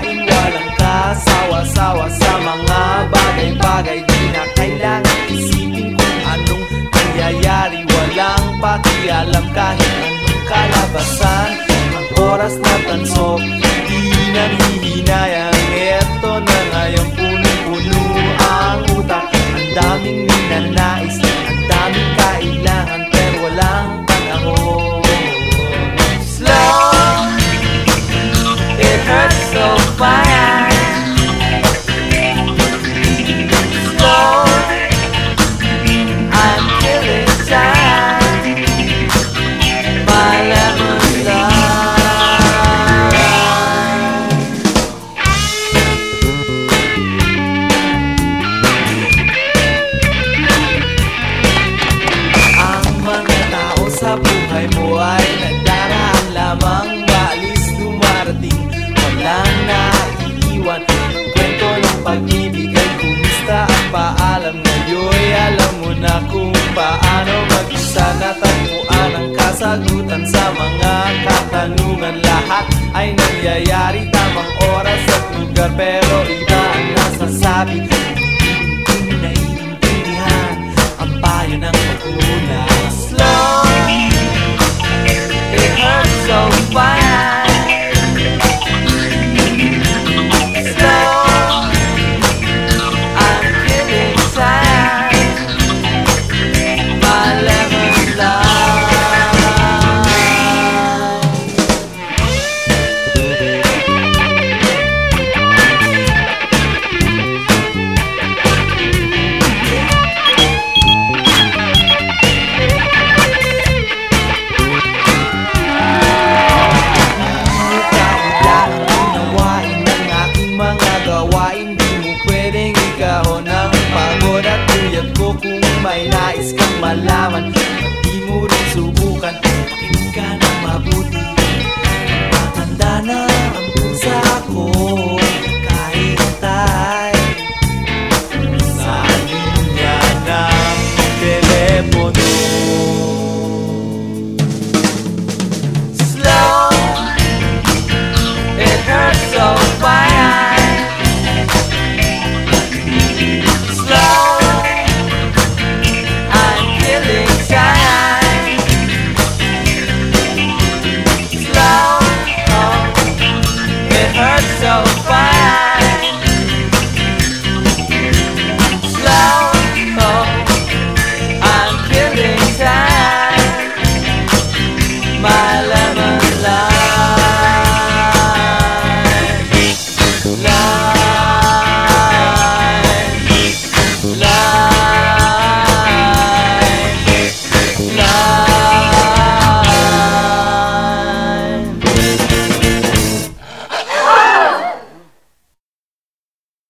Pagpalain walang kasawa-sawa sa mga bagay-bagay Di na kailangan isipin kung anong nangyayari Walang pakialam kahit anong kalabasan. Ang oras na tanso, hindi nanihinaya kumista ang paalam Ngayon alam mo na kung paano mag-isa. Natagpuan ang kasagutan sa mga katanungan. Lahat ay nangyayari tamang oras at lugar Pero iba ang nasasabi. Hindi naiintindihan ang payo ng magulang nais kang malaman. Di mo rin subukan. Makinig ka na mabuti